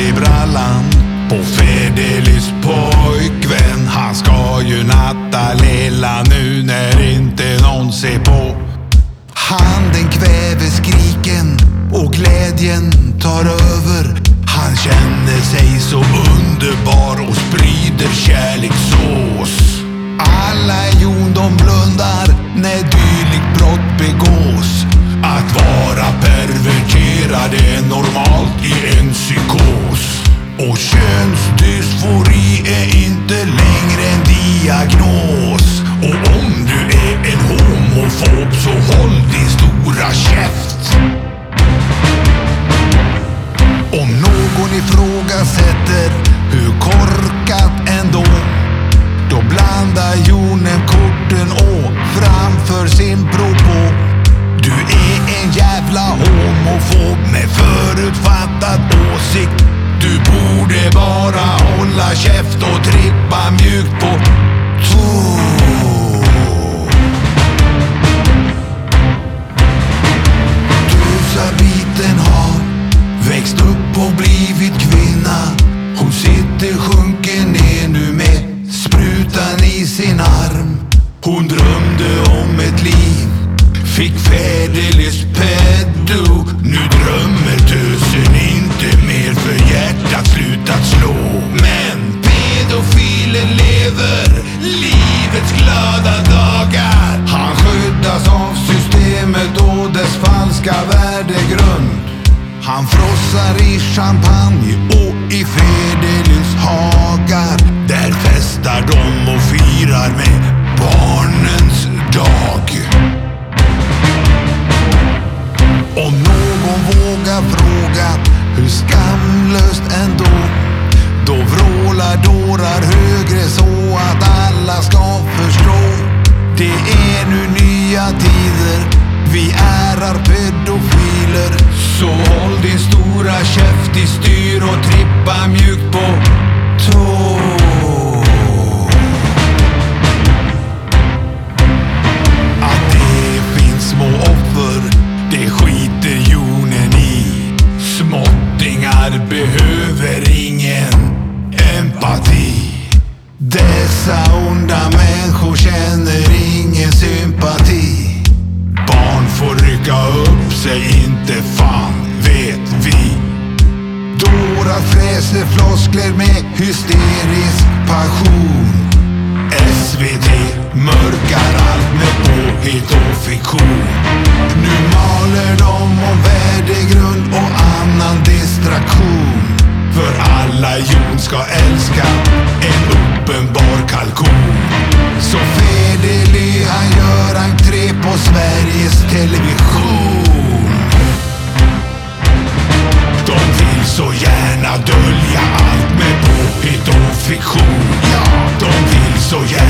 i brallan på Fedelis pojkvän. Han ska ju natta lilla nu när inte någon ser på. Handen kväver skriken och glädjen tar över. Han känner sig så underbar och sprider kärlekssås. Alla jon de blundar ifrågasätter hur korkat ändå då blandar jonen korten och framför sin propå. Du är en jävla homofob med förutfattad åsikt. Du borde bara hålla käft och trippa mjukt på sin arm. Hon drömde om ett liv, fick fäderlös pedo. Nu drömmer tösen inte mer för hjärtat slutat slå. Men pedofilen lever livets glada dagar. Han skyddas av systemet och dess falska värdegrund. Han frossar i champagne och i fel fråga hur skamlöst ändå då vrålar dårar högre så att alla ska förstå. Det är nu nya tider, vi ärar pedofiler. Så håll din stora käft i styr och trippa mjölk fräser floskler med hysterisk passion. SVT mörkar allt med påhitt och fiktion. Nu maler de om värdegrund och annan distraktion. För alla jord ska älska. dölja allt med påhitt och fiktion. Ja, de vill så gärna